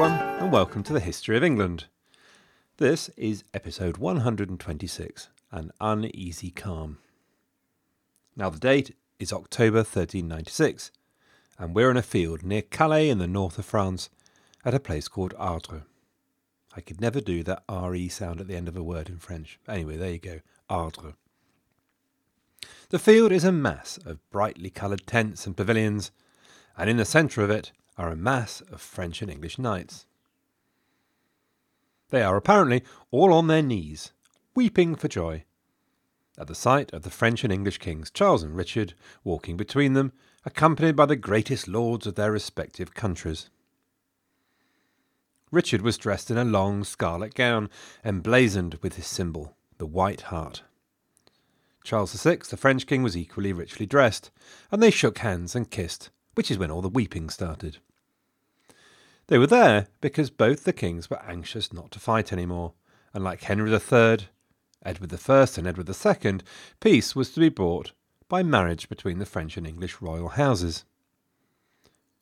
everyone, and welcome to the History of England. This is episode 126 An Uneasy Calm. Now, the date is October 1396, and we're in a field near Calais in the north of France at a place called Ardres. I could never do that RE sound at the end of a word in French. Anyway, there you go, Ardres. The field is a mass of brightly coloured tents and pavilions, and in the centre of it are a mass of French and English knights. They are apparently all on their knees, weeping for joy, at the sight of the French and English kings, Charles and Richard, walking between them, accompanied by the greatest lords of their respective countries. Richard was dressed in a long scarlet gown, emblazoned with his symbol, the White Hart. Charles VI, the French king, was equally richly dressed, and they shook hands and kissed, which is when all the weeping started. They were there because both the kings were anxious not to fight any more, and like Henry III, Edward I, and Edward II, peace was to be brought by marriage between the French and English royal houses.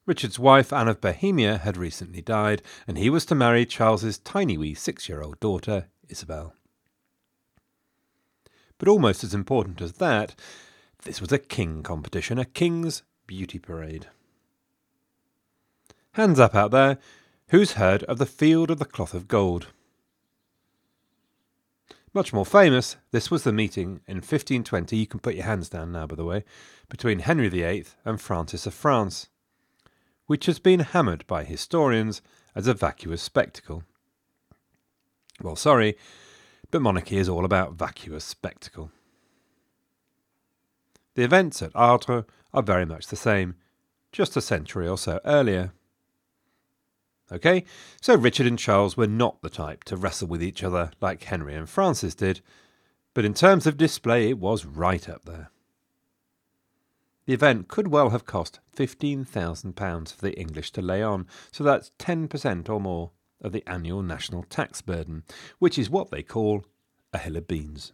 Richard's wife, Anne of Bohemia, had recently died, and he was to marry Charles's tiny wee six year old daughter, Isabel. But almost as important as that, this was a king competition, a king's beauty parade. Hands up out there, who's heard of the Field of the Cloth of Gold? Much more famous, this was the meeting in 1520, you can put your hands down now, by the way, between Henry VIII and Francis of France, which has been hammered by historians as a vacuous spectacle. Well, sorry, but monarchy is all about vacuous spectacle. The events at Ardres are very much the same, just a century or so earlier. Okay, so Richard and Charles were not the type to wrestle with each other like Henry and Francis did, but in terms of display, it was right up there. The event could well have cost £15,000 for the English to lay on, so that's 10% or more of the annual national tax burden, which is what they call a hill of beans.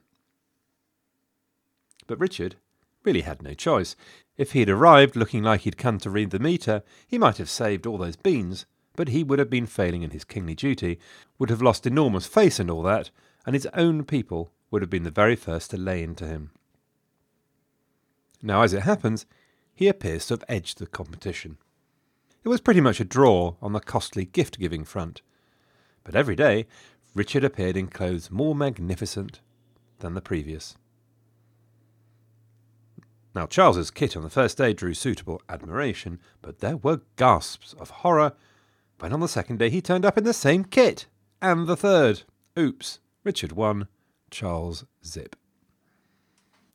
But Richard really had no choice. If he had arrived looking like he'd come to read the meter, he might have saved all those beans but he would have been failing in his kingly duty, would have lost enormous face and all that, and his own people would have been the very first to lay into him. Now, as it happens, he appears to have edged the competition. It was pretty much a draw on the costly gift giving front, but every day Richard appeared in clothes more magnificent than the previous. Now, Charles's kit on the first day drew suitable admiration, but there were gasps of horror when on the second day he turned up in the same kit. And the third. Oops. Richard won. Charles zip.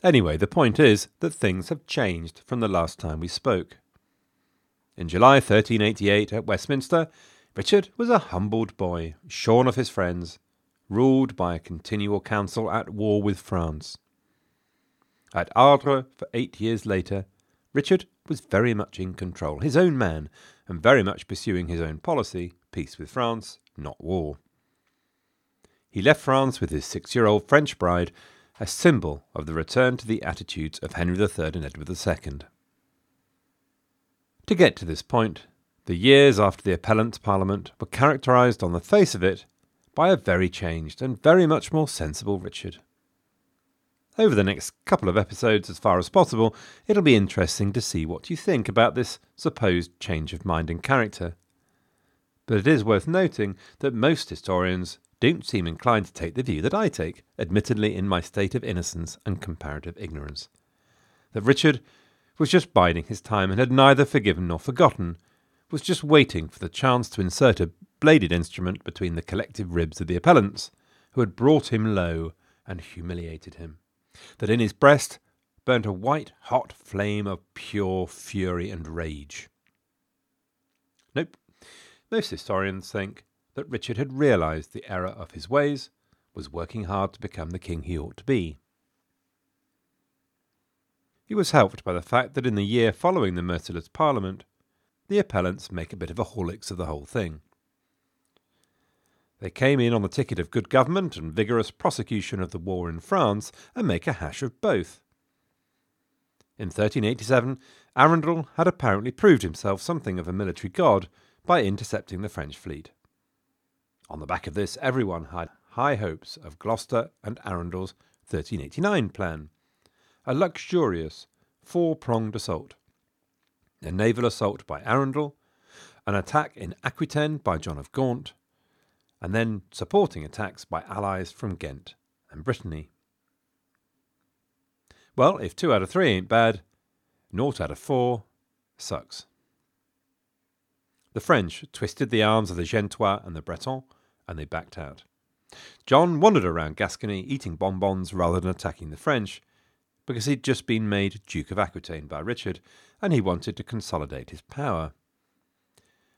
Anyway, the point is that things have changed from the last time we spoke. In July 1388 at Westminster, Richard was a humbled boy, shorn of his friends, ruled by a continual council at war with France. At Ardres, for eight years later, Richard was very much in control, his own man, and very much pursuing his own policy peace with France, not war. He left France with his six year old French bride, a symbol of the return to the attitudes of Henry III and Edward II. To get to this point, the years after the Appellant Parliament were characterised on the face of it by a very changed and very much more sensible Richard. Over the next couple of episodes, as far as possible, it'll be interesting to see what you think about this supposed change of mind and character. But it is worth noting that most historians don't seem inclined to take the view that I take, admittedly in my state of innocence and comparative ignorance. That Richard was just biding his time and had neither forgiven nor forgotten, was just waiting for the chance to insert a bladed instrument between the collective ribs of the appellants, who had brought him low and humiliated him that in his breast burnt a white hot flame of pure fury and rage. Nope. Most historians think that Richard had realized the error of his ways, was working hard to become the king he ought to be. He was helped by the fact that in the year following the merciless Parliament, the appellants make a bit of a horlicks of the whole thing. They came in on the ticket of good government and vigorous prosecution of the war in France and make a hash of both. In 1387, Arundel had apparently proved himself something of a military god by intercepting the French fleet On the back of this, everyone had high hopes of Gloucester and Arundel's 1389 plan, a luxurious four pronged assault. A naval assault by Arundel, an attack in Aquitaine by John of Gaunt, and then supporting attacks by allies from Ghent and Brittany. Well, if two out of three ain't bad, naught out of four sucks. The French twisted the arms of the Gentois and the Bretons, and they backed out. John wandered around Gascony eating bonbons rather than attacking the French, because he'd just been made Duke of Aquitaine by Richard, and he wanted to consolidate his power.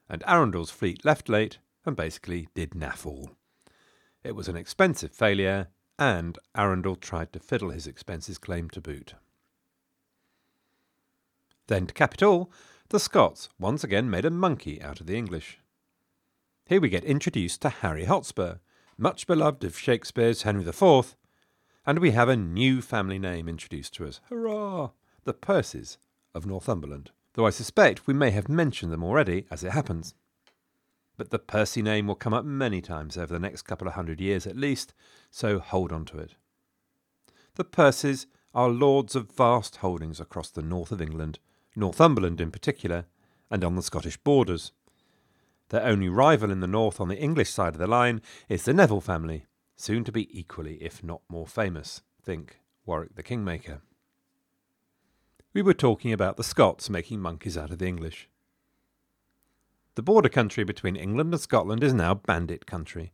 And Arundel's fleet left late and basically did naff all. It was an expensive failure, and Arundel tried to fiddle his expenses claim to boot. Then to cap it all, the Scots once again made a monkey out of the English. Here we get introduced to Harry Hotspur, much beloved of Shakespeare's Henry IV, and we have a new family name introduced to us. Hurrah! The Percys of Northumberland, though I suspect we may have mentioned them already as it happens. But the Percy name will come up many times over the next couple of hundred years at least, so hold on to it. The Percys are lords of vast holdings across the north of England, Northumberland in particular, and on the Scottish borders. Their only rival in the north on the English side of the line is the Neville family, soon to be equally, if not more famous. Think Warwick the Kingmaker. We were talking about the Scots making monkeys out of the English. The border country between England and Scotland is now bandit country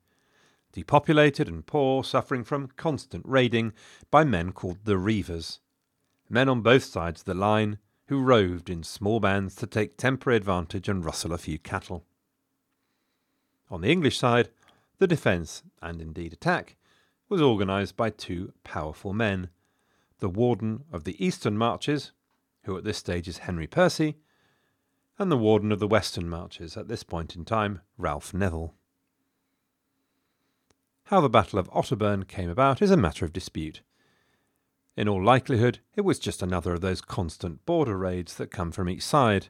depopulated and poor, suffering from constant raiding by men called the Reivers, men on both sides of the line who roved in small bands to take temporary advantage and rustle a few cattle. On the English side, the defence, and indeed attack, was organised by two powerful men the Warden of the Eastern Marches, who at this stage is Henry Percy, and the Warden of the Western Marches, at this point in time, Ralph Neville. How the Battle of Otterburn came about is a matter of dispute. In all likelihood, it was just another of those constant border raids that come from each side.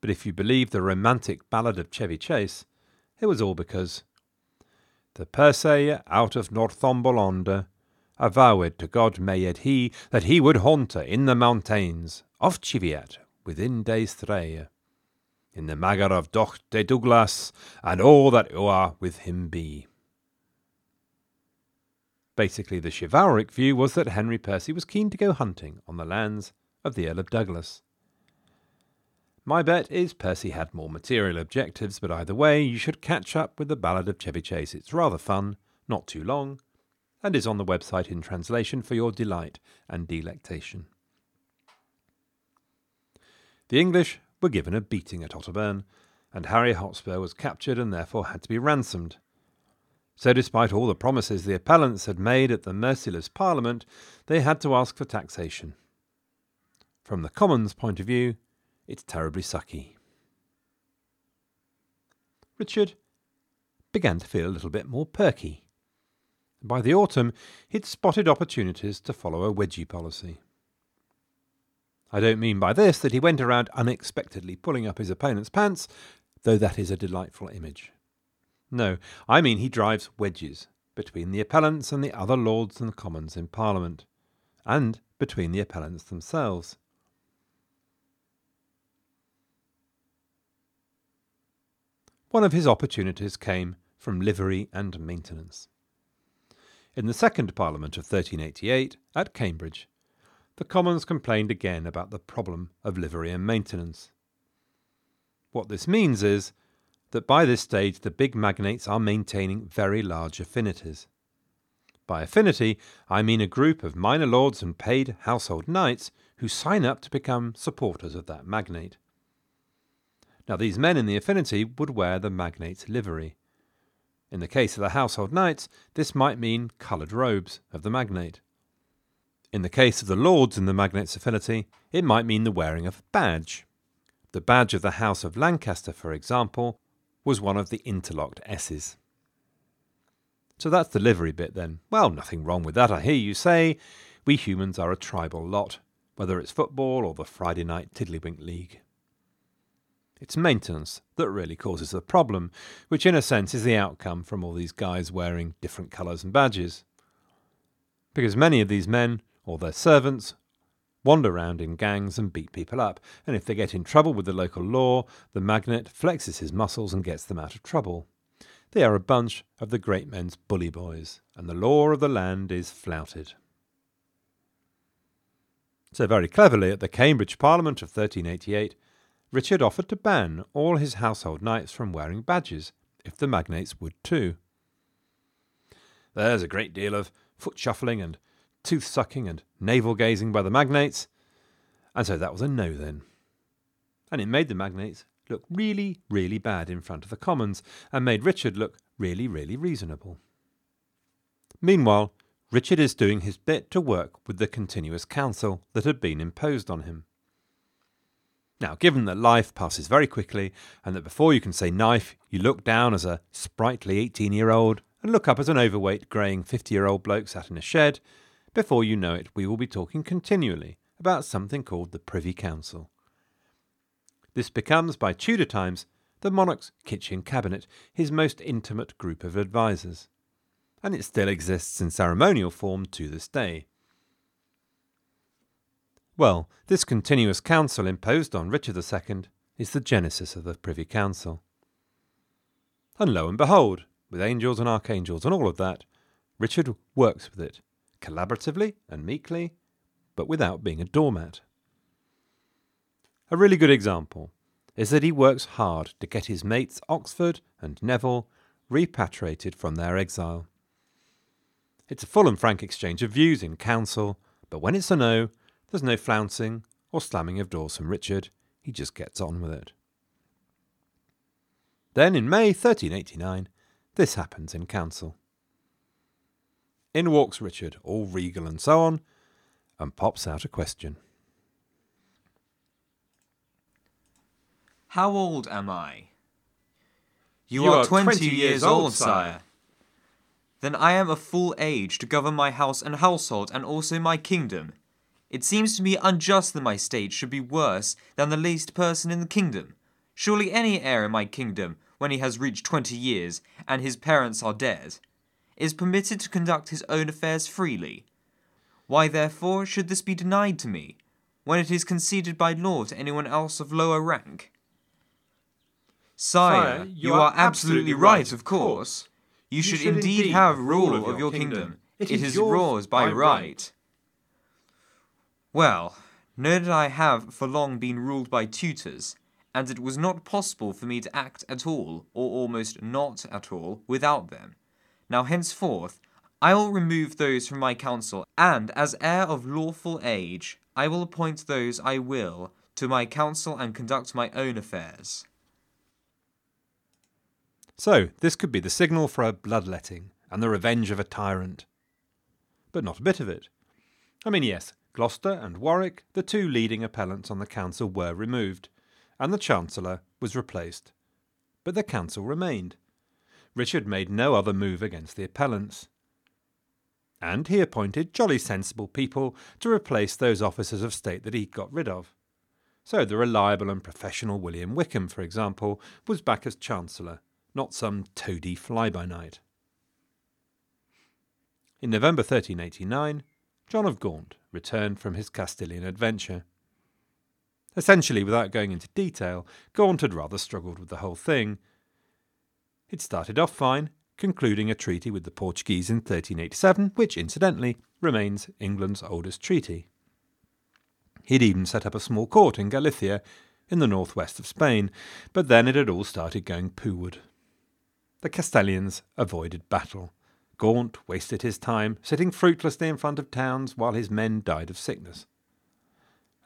But if you believe the romantic ballad of Chevy Chase, it was all because the Percy out of Northumberland avowed to God mayed he that he would haunt her in the mountains of Cheviot within days three, in the magar of Doch de Douglas, and all that o'er with him be. Basically, the chivalric view was that Henry Percy was keen to go hunting on the lands of the Earl of Douglas. My bet is Percy had more material objectives, but either way, you should catch up with the Ballad of Chevy Chase. It's rather fun, not too long, and is on the website in translation for your delight and delectation. The English were given a beating at Otterburn, and Harry Hotspur was captured and therefore had to be ransomed. So, despite all the promises the appellants had made at the merciless Parliament, they had to ask for taxation. From the Commons' point of view, it's terribly sucky. Richard began to feel a little bit more perky. By the autumn, he'd spotted opportunities to follow a wedgie policy. I don't mean by this that he went around unexpectedly pulling up his opponent's pants, though that is a delightful image. No, I mean he drives wedges between the appellants and the other lords and commons in Parliament, and between the appellants themselves. One of his opportunities came from livery and maintenance. In the second Parliament of 1388, at Cambridge, the Commons complained again about the problem of livery and maintenance. What this means is that by this stage the big magnates are maintaining very large affinities. By affinity, I mean a group of minor lords and paid household knights who sign up to become supporters of that magnate. Now, these men in the affinity would wear the magnate's livery. In the case of the household knights, this might mean coloured robes of the magnate. In the case of the lords in the magnate's affinity, it might mean the wearing of a badge. The badge of the House of Lancaster, for example, was one of the interlocked S's. So that's the livery bit then. Well, nothing wrong with that, I hear you say. We humans are a tribal lot, whether it's football or the Friday night Tiddlywink League. It's maintenance that really causes the problem, which in a sense is the outcome from all these guys wearing different colours and badges. Because many of these men, or their servants, wander around in gangs and beat people up, and if they get in trouble with the local law, the magnate flexes his muscles and gets them out of trouble. They are a bunch of the great men's bully boys, and the law of the land is flouted. So, very cleverly, at the Cambridge Parliament of 1388, Richard offered to ban all his household knights from wearing badges, if the magnates would too. There's a great deal of foot shuffling and tooth sucking and navel gazing by the magnates, and so that was a no then. And it made the magnates look really, really bad in front of the Commons, and made Richard look really, really reasonable. Meanwhile, Richard is doing his bit to work with the continuous council that had been imposed on him. Now, given that life passes very quickly, and that before you can say knife, you look down as a sprightly 18 year old and look up as an overweight, greying 50 year old bloke sat in a shed, before you know it, we will be talking continually about something called the Privy Council. This becomes, by Tudor times, the monarch's kitchen cabinet, his most intimate group of advisers. And it still exists in ceremonial form to this day. Well, this continuous council imposed on Richard II is the genesis of the Privy Council. And lo and behold, with angels and archangels and all of that, Richard works with it, collaboratively and meekly, but without being a doormat. A really good example is that he works hard to get his mates Oxford and Neville repatriated from their exile. It's a full and frank exchange of views in council, but when it's a no, there's no flouncing or slamming of doors from Richard, he just gets on with it. Then, in May 1389, this happens in council. In walks Richard, all regal and so on, and pops out a question. How old am I? You, you are, are twenty, 20 years old, sire. Then I am of full age to govern my house and household and also my kingdom. It seems to me unjust that my state should be worse than the least person in the kingdom. Surely any heir in my kingdom, when he has reached twenty years, and his parents are dead, is permitted to conduct his own affairs freely. Why, therefore, should this be denied to me, when it is conceded by law to anyone else of lower rank? Sire, Sire you, you, are, absolutely, right, right, of course. You, you should, should, indeed, indeed have rule of your, your kingdom. kingdom. It, it is yours by right. right. Well, know that I have for long been ruled by tutors, and it was not possible for me to act at all, or almost not at all, without them. Now henceforth I will remove those from my council, and as heir of lawful age, I will appoint those I will to my council and conduct my own affairs. So, this could be the signal for a bloodletting and the revenge of a tyrant. But not a bit of it. I mean, yes, Gloucester and Warwick, the two leading appellants on the council, were removed, and the Chancellor was replaced. But the council remained. Richard made no other move against the appellants. And he appointed jolly sensible people to replace those officers of state that he got rid of. So the reliable and professional William Wykeham, for example, was back as Chancellor, not some toady fly by night. In November 1389, John of Gaunt returned from his Castilian adventure. Essentially, without going into detail, Gaunt had rather struggled with the whole thing. It started off fine, concluding a treaty with the Portuguese in 1387, which, incidentally, remains England's oldest treaty. He'd even set up a small court in Galicia, in the northwest of Spain, but then it had all started going poo-ward. The Castilians avoided battle. Gaunt wasted his time sitting fruitlessly in front of towns while his men died of sickness.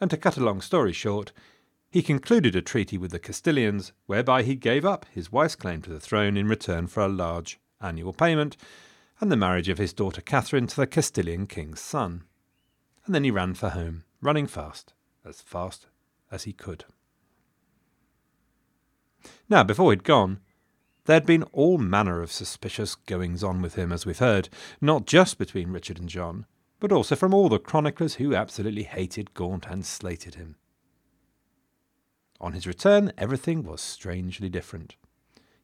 And to cut a long story short, he concluded a treaty with the Castilians whereby he gave up his wife's claim to the throne in return for a large annual payment and the marriage of his daughter Catherine to the Castilian king's son. And then he ran for home, running fast, as fast as he could. Now, before he'd gone, there had been all manner of suspicious goings on with him, as we've heard, not just between Richard and John, but also from all the chroniclers who absolutely hated Gaunt and slated him. On his return, everything was strangely different.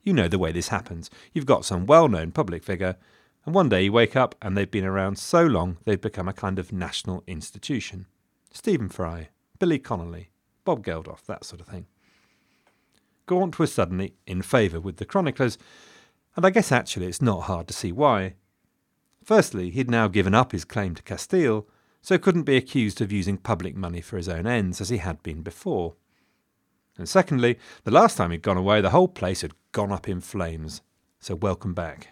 You know the way this happens. You've got some well known public figure, and one day you wake up and they've been around so long they've become a kind of national institution. Stephen Fry, Billy Connolly, Bob Geldof, that sort of thing. Gaunt was suddenly in favour with the chroniclers, and I guess actually it's not hard to see why. Firstly, he'd now given up his claim to Castile, so couldn't be accused of using public money for his own ends as he had been before. And secondly, the last time he'd gone away, the whole place had gone up in flames. So welcome back.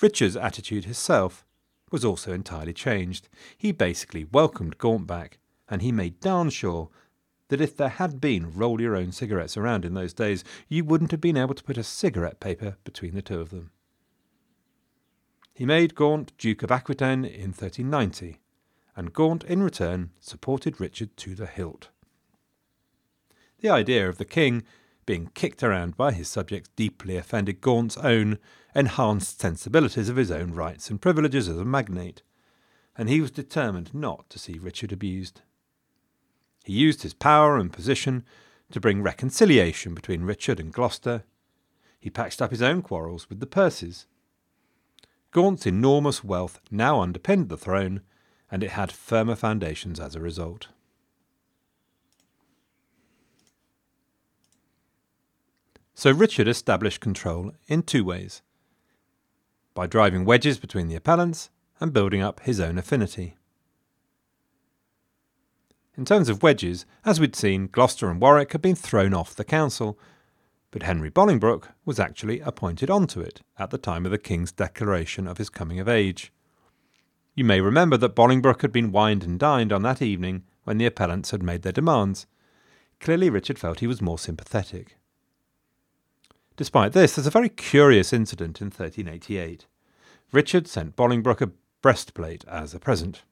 Richard's attitude himself was also entirely changed. He basically welcomed Gaunt back, and he made darn sure that if there had been roll your own cigarettes around in those days, you wouldn't have been able to put a cigarette paper between the two of them. He made Gaunt Duke of Aquitaine in 1390, and Gaunt in return supported Richard to the hilt. The idea of the king being kicked around by his subjects deeply offended Gaunt's own enhanced sensibilities of his own rights and privileges as a magnate, and he was determined not to see Richard abused. He used his power and position to bring reconciliation between Richard and Gloucester. He patched up his own quarrels with the Percys. Gaunt's enormous wealth now underpinned the throne, and it had firmer foundations as a result. So Richard established control in two ways by driving wedges between the appellants and building up his own affinity. In terms of wedges, as we'd seen, Gloucester and Warwick had been thrown off the council, but Henry Bolingbroke was actually appointed onto it at the time of the king's declaration of his coming of age. You may remember that Bolingbroke had been wined and dined on that evening when the appellants had made their demands. Clearly, Richard felt he was more sympathetic. Despite this, there's a very curious incident in 1388. Richard sent Bolingbroke a breastplate as a present.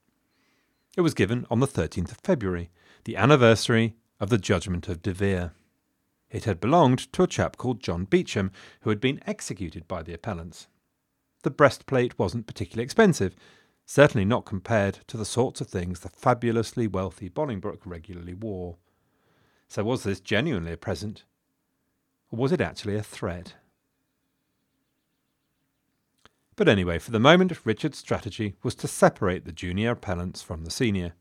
It was given on the 13th of February, the anniversary of the judgment of De Vere. It had belonged to a chap called John Beauchamp, who had been executed by the appellants. The breastplate wasn't particularly expensive, certainly not compared to the sorts of things the fabulously wealthy Bolingbroke regularly wore. So was this genuinely a present or was it actually a threat? But anyway, for the moment, Richard's strategy was to separate the junior appellants from the senior.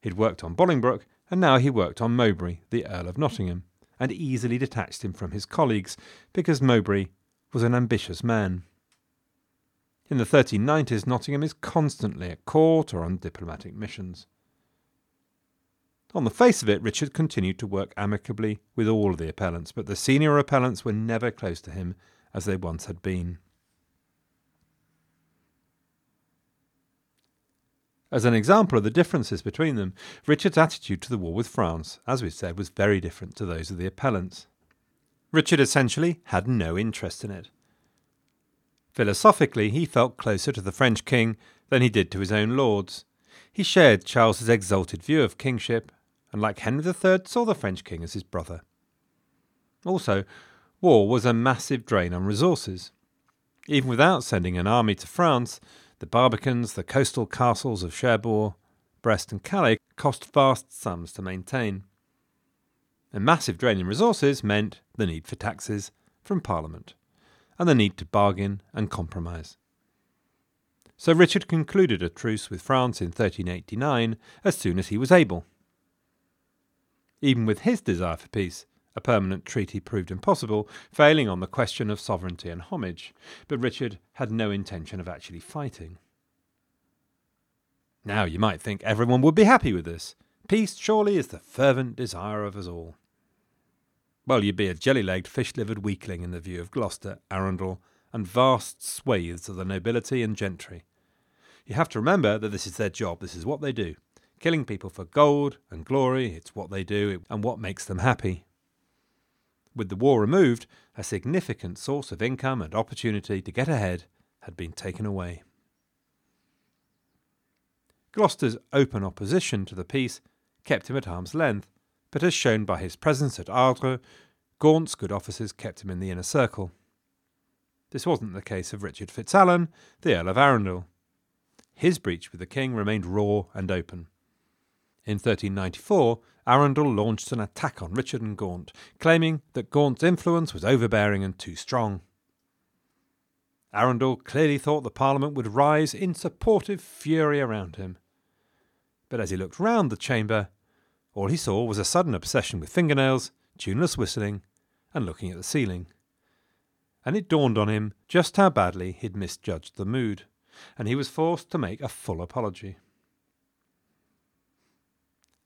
He'd worked on Bolingbroke, and now he worked on Mowbray, the Earl of Nottingham, and easily detached him from his colleagues because Mowbray was an ambitious man. In the 1390s, Nottingham is constantly at court or on diplomatic missions. On the face of it, Richard continued to work amicably with all of the appellants, but the senior appellants were never close to him as they once had been. As an example of the differences between them, Richard's attitude to the war with France, as we said, was very different to those of the appellants. Richard essentially had no interest in it. Philosophically, he felt closer to the French king than he did to his own lords. He shared Charles's exalted view of kingship and like Henry III, saw the French king as his brother. Also, war was a massive drain on resources. Even without sending an army to France, the Barbicans, the coastal castles of Cherbourg, Brest, and Calais cost vast sums to maintain. A massive drain in resources meant the need for taxes from Parliament and the need to bargain and compromise. So Richard concluded a truce with France in 1389 as soon as he was able. Even with his desire for peace, a permanent treaty proved impossible, failing on the question of sovereignty and homage, but Richard had no intention of actually fighting. Now you might think everyone would be happy with this. Peace surely is the fervent desire of us all. Well, you'd be a jelly legged, fish livered weakling in the view of Gloucester, Arundel, and vast swathes of the nobility and gentry. You have to remember that this is their job, this is what they do. Killing people for gold and glory, it's what they do and what makes them happy. With the war removed, a significant source of income and opportunity to get ahead had been taken away. Gloucester's open opposition to the peace kept him at arm's length, but as shown by his presence at Ardres, Gaunt's good offices kept him in the inner circle. This wasn't the case of Richard FitzAlan, the Earl of Arundel. His breach with the king remained raw and open. In 1394, Arundel launched an attack on Richard and Gaunt, claiming that Gaunt's influence was overbearing and too strong. Arundel clearly thought the Parliament would rise in supportive fury around him. But as he looked round the chamber, all he saw was a sudden obsession with fingernails, tuneless whistling, and looking at the ceiling. And it dawned on him just how badly he'd misjudged the mood, and he was forced to make a full apology.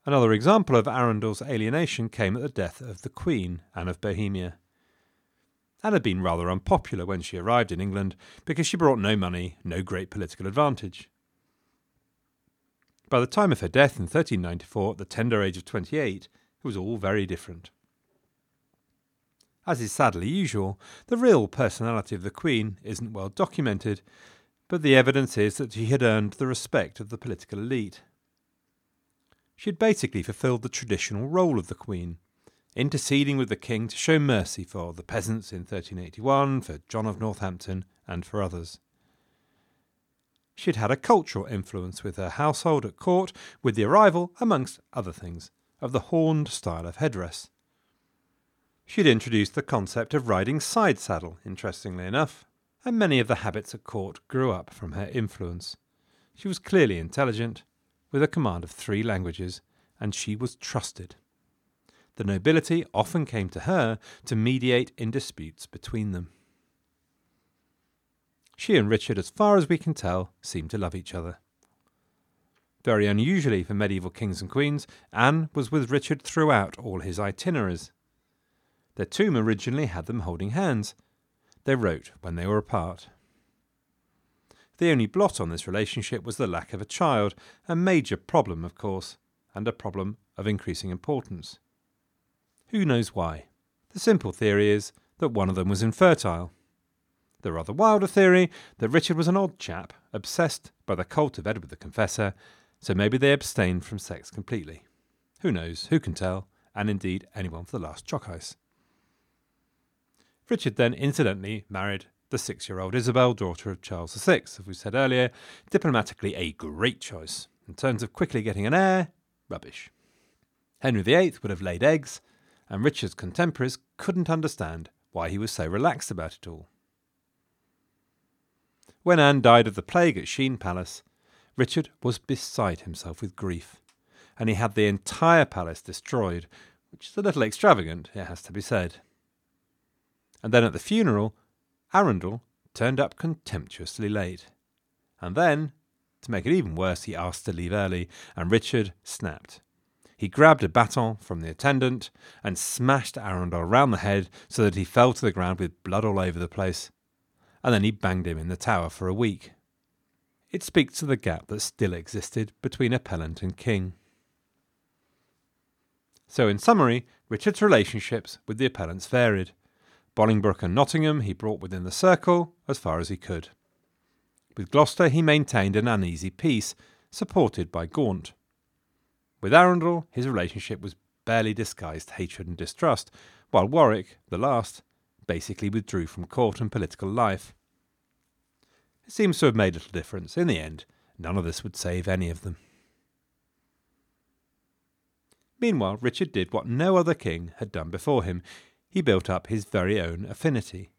Another example of Arundel's alienation came at the death of the Queen, Anne of Bohemia. Anne had been rather unpopular when she arrived in England because she brought no money, no great political advantage. By the time of her death in 1394, at the tender age of 28, it was all very different. As is sadly usual, the real personality of the Queen isn't well documented, but the evidence is that she had earned the respect of the political elite. She had basically fulfilled the traditional role of the Queen, interceding with the king to show mercy for the peasants in 1381, for John of Northampton, and for others. She had had a cultural influence with her household at court, with the arrival, amongst other things, of the horned style of headdress. She had introduced the concept of riding side saddle, interestingly enough, and many of the habits at court grew up from her influence. She was clearly intelligent, with a command of three languages, and she was trusted the nobility often came to her to mediate in disputes between them. She and Richard, as far as we can tell, seemed to love each other. Very unusually for medieval kings and queens, Anne was with Richard throughout all his itineraries. Their tomb originally had them holding hands. They wrote when they were apart. The only blot on this relationship was the lack of a child, a major problem, of course, and a problem of increasing importance. Who knows why? The simple theory is that one of them was infertile. The rather wilder theory that Richard was an odd chap, obsessed by the cult of Edward the Confessor, so maybe they abstained from sex completely. Who knows? Who can tell? And indeed, anyone for the last chalk ice. Richard then incidentally married the six year old Isabel, daughter of Charles VI, as we said earlier, diplomatically a great choice. In terms of quickly getting an heir, rubbish. Henry VIII would have laid eggs, and Richard's contemporaries couldn't understand why he was so relaxed about it all. When Anne died of the plague at Sheen Palace, Richard was beside himself with grief, and he had the entire palace destroyed, which is a little extravagant, it has to be said. And then at the funeral, Arundel turned up contemptuously late. And then, to make it even worse, he asked to leave early, and Richard snapped. He grabbed a baton from the attendant and smashed Arundel round the head so that he fell to the ground with blood all over the place. And then he banged him in the tower for a week. It speaks to the gap that still existed between appellant and king. So, in summary, Richard's relationships with the appellants varied. Bolingbroke and Nottingham he brought within the circle as far as he could. With Gloucester he maintained an uneasy peace, supported by Gaunt. With Arundel, his relationship was barely disguised hatred and distrust, while Warwick, the last, basically withdrew from court and political life. It seems to have made little difference. In the end, none of this would save any of them. Meanwhile, Richard did what no other king had done before him. He built up his very own affinity,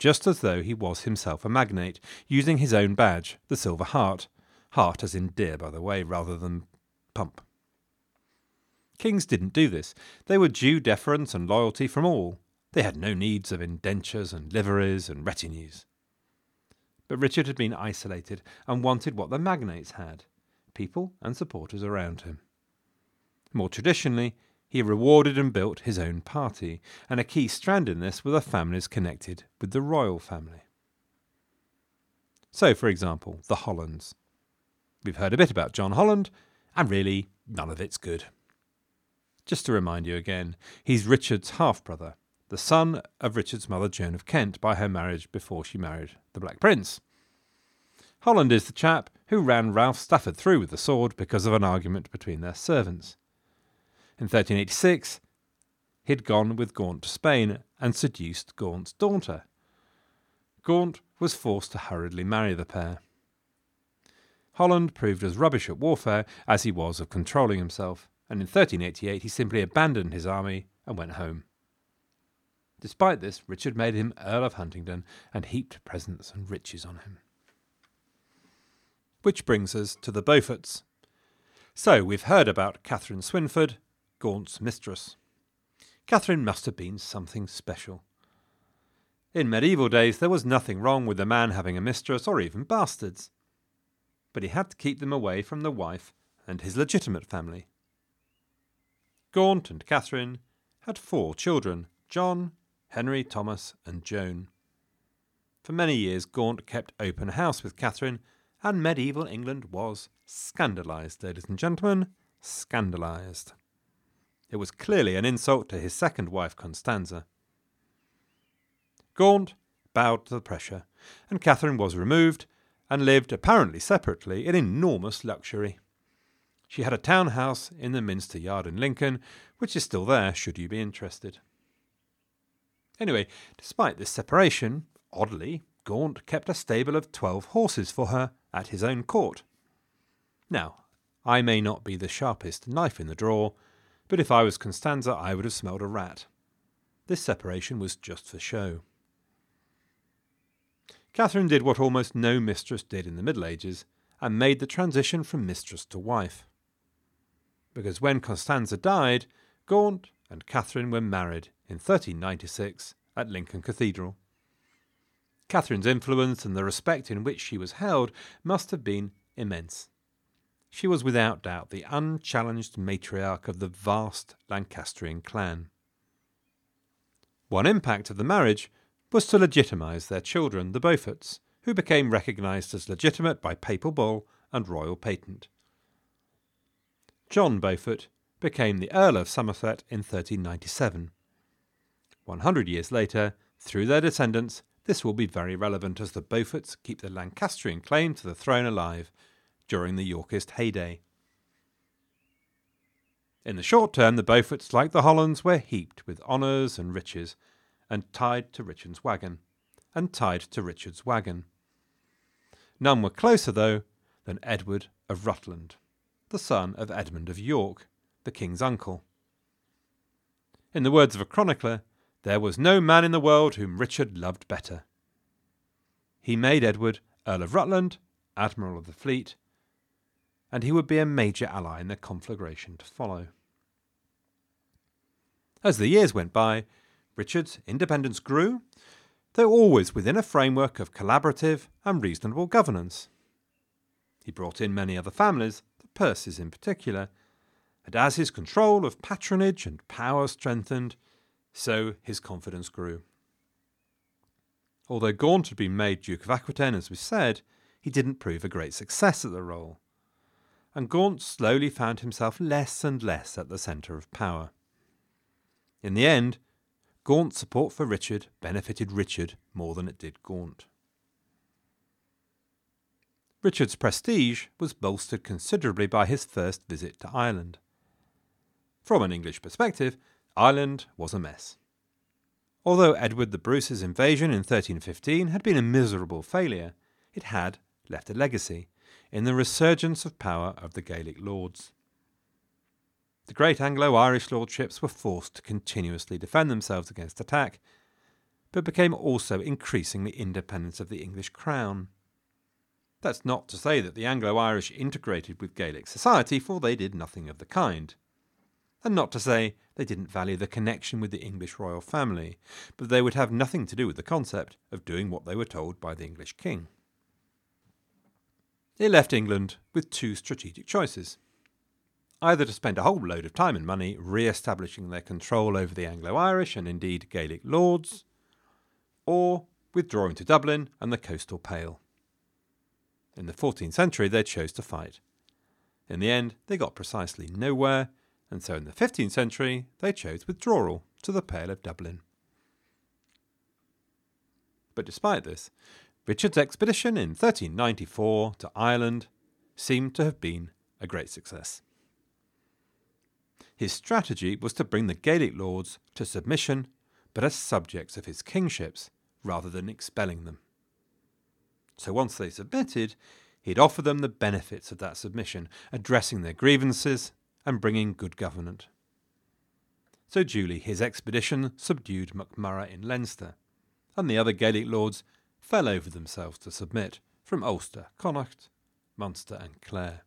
just as though he was himself a magnate, using his own badge, the Silver Hart. Hart as in deer, by the way, rather than pump. Kings didn't do this. They were due deference and loyalty from all. They had no needs of indentures and liveries and retinues. But Richard had been isolated and wanted what the magnates had people and supporters around him. More traditionally, he rewarded and built his own party, and a key strand in this were the families connected with the royal family. So, for example, the Hollands. We've heard a bit about John Holland, and really, none of it's good. Just to remind you again, he's Richard's half brother, the son of Richard's mother, Joan of Kent, by her marriage before she married the Black Prince. Holland is the chap who ran Ralph Stafford through with the sword because of an argument between their servants. In 1386, he'd gone with Gaunt to Spain and seduced Gaunt's daughter. Gaunt was forced to hurriedly marry the pair. Holland proved as rubbish at warfare as he was of controlling himself, and in 1388 he simply abandoned his army and went home. Despite this, Richard made him Earl of Huntingdon and heaped presents and riches on him. Which brings us to the Beauforts. So we've heard about Catherine Swynford, Gaunt's mistress. Catherine must have been something special. In medieval days, there was nothing wrong with a man having a mistress or even bastards. But he had to keep them away from the wife and his legitimate family. Gaunt and Catherine had four children John, Henry, Thomas, and Joan. For many years, Gaunt kept open house with Catherine and medieval England was scandalised, ladies and gentlemen, scandalised. It was clearly an insult to his second wife, Constanza. Gaunt bowed to the pressure, and Catherine was removed and lived apparently separately in enormous luxury. She had a townhouse in the Minster Yard in Lincoln, which is still there should you be interested. Anyway, despite this separation, oddly, Gaunt kept a stable of twelve horses for her at his own court. Now, I may not be the sharpest knife in the drawer, but if I was Constanza, I would have smelled a rat. This separation was just for show. Catherine did what almost no mistress did in the Middle Ages and made the transition from mistress to wife. Because when Constanza died, Gaunt and Catherine were married in 1396 at Lincoln Cathedral. Catherine's influence and the respect in which she was held must have been immense. She was without doubt the unchallenged matriarch of the vast Lancastrian clan. One impact of the marriage was to legitimise their children, the Beauforts, who became recognised as legitimate by papal bull and royal patent. John Beaufort became the Earl of Somerset in 1397. One hundred years later, through their descendants, this will be very relevant as the Beauforts keep the Lancastrian claim to the throne alive during the Yorkist heyday. In the short term, the Beauforts, like the Hollands, were heaped with honours and riches, and tied to Richard's wagon, and tied to Richard's wagon. None were closer, though, than Edward of Rutland, the son of Edmund of York, the king's uncle. In the words of a chronicler, there was no man in the world whom Richard loved better. He made Edward Earl of Rutland, Admiral of the fleet, and he would be a major ally in the conflagration to follow. As the years went by, Richard's independence grew, though always within a framework of collaborative and reasonable governance. He brought in many other families, the Percys in particular, and as his control of patronage and power strengthened, so his confidence grew. Although Gaunt had been made Duke of Aquitaine, as we said, he didn't prove a great success at the role. And Gaunt slowly found himself less and less at the centre of power. In the end, Gaunt's support for Richard benefited Richard more than it did Gaunt. Richard's prestige was bolstered considerably by his first visit to Ireland. From an English perspective, Ireland was a mess. Although Edward the Bruce's invasion in 1315 had been a miserable failure, it had left a legacy in the resurgence of power of the Gaelic lords. The great Anglo Irish lordships were forced to continuously defend themselves against attack, but became also increasingly independent of the English crown. That's not to say that the Anglo Irish integrated with Gaelic society, for they did nothing of the kind and not to say they didn't value the connection with the English royal family, but they would have nothing to do with the concept of doing what they were told by the English king. It left England with two strategic choices either to spend a whole load of time and money re establishing their control over the Anglo Irish and indeed Gaelic lords, or withdrawing to Dublin and the coastal Pale. In the 14th century, they chose to fight. In the end, they got precisely nowhere and so in the 15th century they chose withdrawal to the Pale of Dublin. But despite this, Richard's expedition in 1394 to Ireland seemed to have been a great success. His strategy was to bring the Gaelic lords to submission, but as subjects of his kingships rather than expelling them. So once they submitted, he'd offer them the benefits of that submission, addressing their grievances and bringing good government. So duly his expedition subdued MacMurrough in Leinster, and the other Gaelic lords fell over themselves to submit from Ulster, Connacht, Munster, and Clare.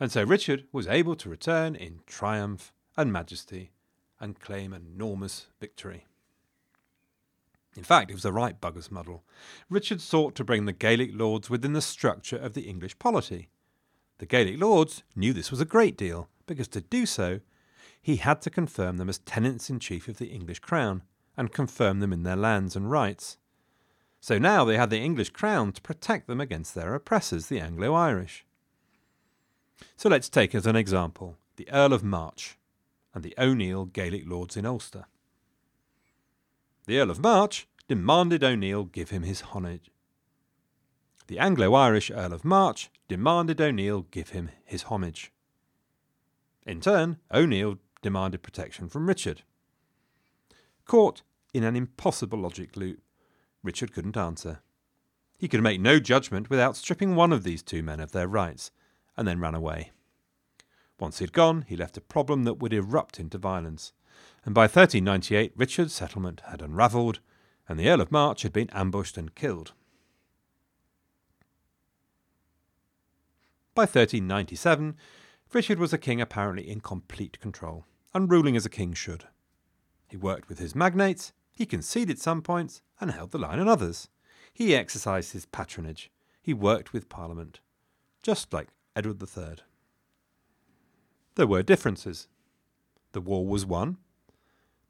And so Richard was able to return in triumph and majesty and claim enormous victory. In fact, it was a right bugger's muddle. Richard sought to bring the Gaelic lords within the structure of the English polity. The Gaelic lords knew this was a great deal, because to do so, he had to confirm them as tenants in chief of the English crown, and confirm them in their lands and rights. So now they had the English crown to protect them against their oppressors, the Anglo Irish. So let's take as an example the Earl of March and the O'Neill Gaelic lords in Ulster. The Earl of March demanded O'Neill give him his homage. The Anglo Irish Earl of March demanded O'Neill give him his homage. In turn, O'Neill demanded protection from Richard. Caught in an impossible logic loop, Richard couldn't answer. He could make no judgment without stripping one of these two men of their rights, and then ran away. Once he'd gone, he left a problem that would erupt into violence and by 1398 Richard's settlement had unravelled, and the Earl of March had been ambushed and killed. By 1397, Richard was a king apparently in complete control, and ruling as a king should. He worked with his magnates, he conceded some points, and held the line on others. He exercised his patronage, he worked with Parliament, just like Edward III. There were differences. The war was won,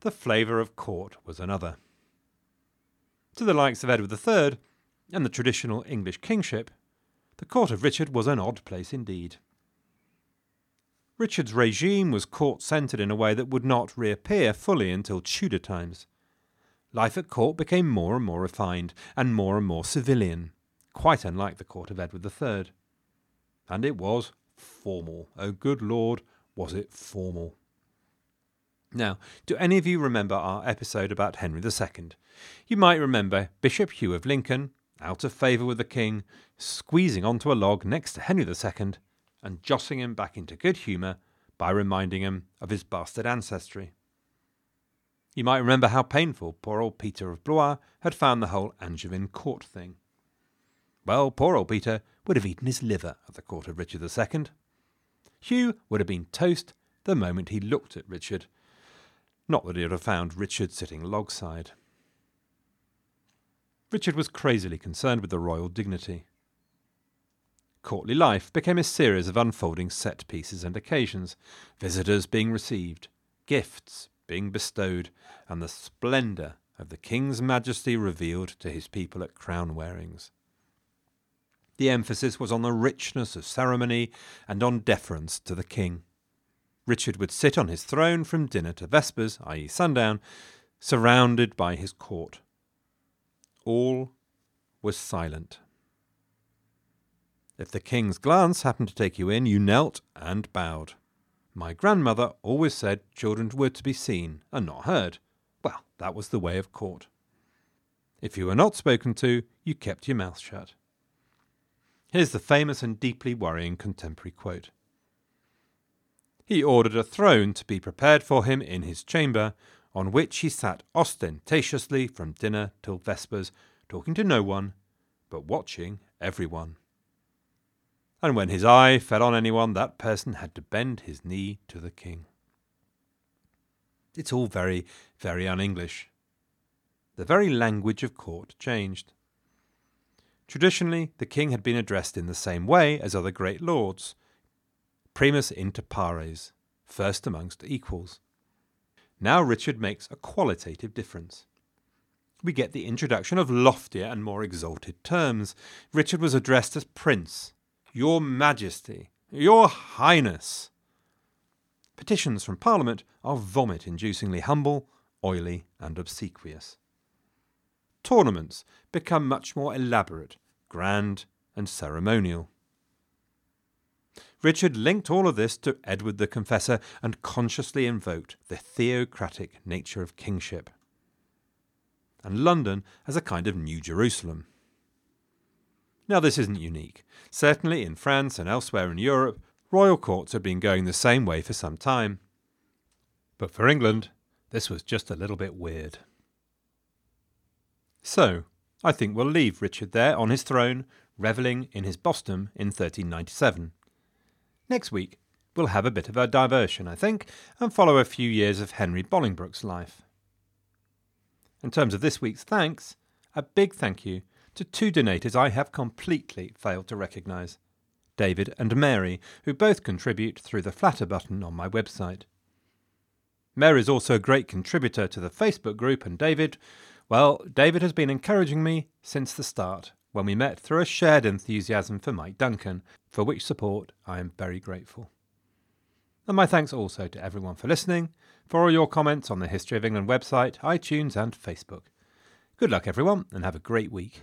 the flavour of court was another. To the likes of Edward III and the traditional English kingship, the court of Richard was an odd place indeed. Richard's regime was court centred in a way that would not reappear fully until Tudor times. Life at court became more and more refined and more and more civilian, quite unlike the court of Edward III. And it was formal. Oh, good Lord, was it formal. Now, do any of you remember our episode about Henry II? You might remember Bishop Hugh of Lincoln, out of favour with the king, squeezing onto a log next to Henry II and jostling him back into good humour by reminding him of his bastard ancestry. You might remember how painful poor old Peter of Blois had found the whole Angevin court thing. Well, poor old Peter would have eaten his liver at the court of Richard II. Hugh would have been toast the moment he looked at Richard not that he would have found Richard sitting logside. Richard was crazily concerned with the royal dignity. Courtly life became a series of unfolding set pieces and occasions, visitors being received, gifts being bestowed, and the splendour of the King's Majesty revealed to his people at crown wearings. The emphasis was on the richness of ceremony and on deference to the King. Richard would sit on his throne from dinner to vespers, i.e., sundown, surrounded by his court. All was silent. If the king's glance happened to take you in, you knelt and bowed. My grandmother always said children were to be seen and not heard. Well, that was the way of court. If you were not spoken to, you kept your mouth shut. Here's the famous and deeply worrying contemporary quote he ordered a throne to be prepared for him in his chamber, on which he sat ostentatiously from dinner till vespers, talking to no one, but watching every one. And when his eye fell on anyone, that person had to bend his knee to the king. It's all very, very un English. The very language of court changed. Traditionally, the king had been addressed in the same way as other great lords, primus inter pares, first amongst equals. Now Richard makes a qualitative difference. We get the introduction of loftier and more exalted terms. Richard was addressed as Prince, Your Majesty, Your Highness. Petitions from Parliament are vomit inducingly humble, oily, and obsequious. Tournaments become much more elaborate, grand, and ceremonial. Richard linked all of this to Edward the Confessor and consciously invoked the theocratic nature of kingship. And London as a kind of New Jerusalem. Now, this isn't unique. Certainly in France and elsewhere in Europe, royal courts have been going the same way for some time. But for England, this was just a little bit weird. So, I think we'll leave Richard there on his throne, revelling in his Boston in 1397. Next week, we'll have a bit of a diversion, I think, and follow a few years of Henry Bolingbroke's life. In terms of this week's thanks, a big thank you to two donators I have completely failed to recognise David and Mary, who both contribute through the Flattr button on my website. Mary is also a great contributor to the Facebook group, and David, well, David has been encouraging me since the start when we met through a shared enthusiasm for Mike Duncan, for which support I am very grateful. And my thanks also to everyone for listening, for all your comments on the History of England website, iTunes, and Facebook. Good luck, everyone, and have a great week.